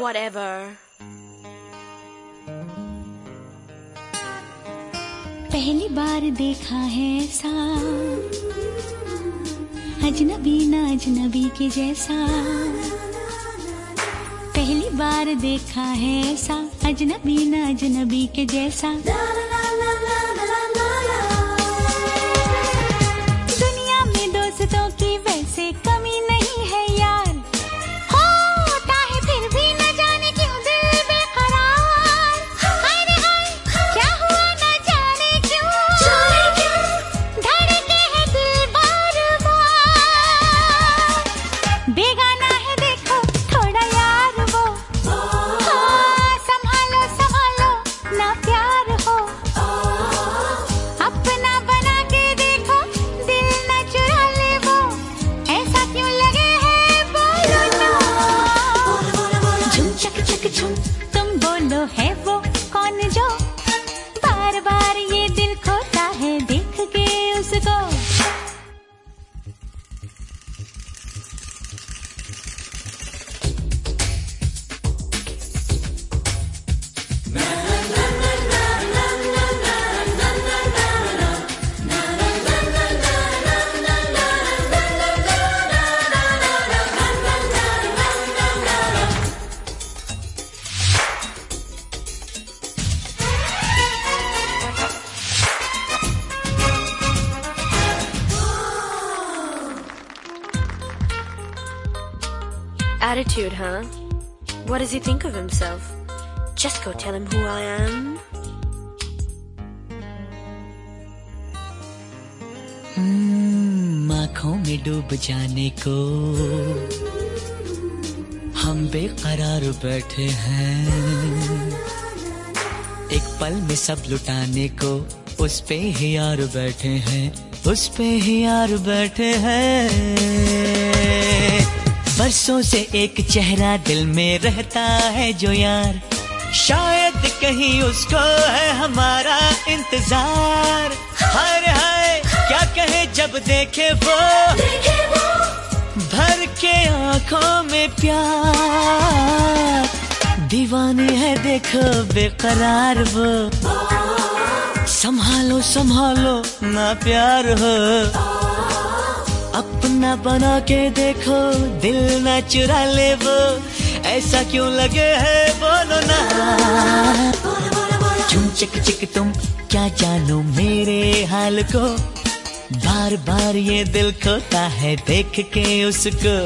Whatever. पहली बार देखा है ऐसा, अजनबी ना अजनबी के जैसा पहली बार देखा है ऐसा, अजनबी ना अजनबी के जैसा दुनिया में दोस्तों की वैसे Attitude, huh? What does he think of himself? Just go tell him who I am. हम्म, आँखों में डूब जाने को हम बेकरार बैठे हैं एक पल में सब लुटाने को उस पे ही यार बैठे हैं उस पे ही यार बैठे हैं बरसों से एक चेहरा दिल में रहता है जो यार। शायद कहीं उसको है हमारा इंतज़ार। हर हाय, क्या कहे जब देखे वो? भर के आँखों में प्यार। दीवानी है देखो, बेकरार वो। संभालो संभालो, ना प्यार हो। अपना बना के देखो, दिल ना चुरा ले वो। ऐसा क्यों लगे है, बोलो ना। चुम चिक चिक तुम, क्या जानो मेरे हाल को? बार बार ये दिल खोता है, देख के उसको।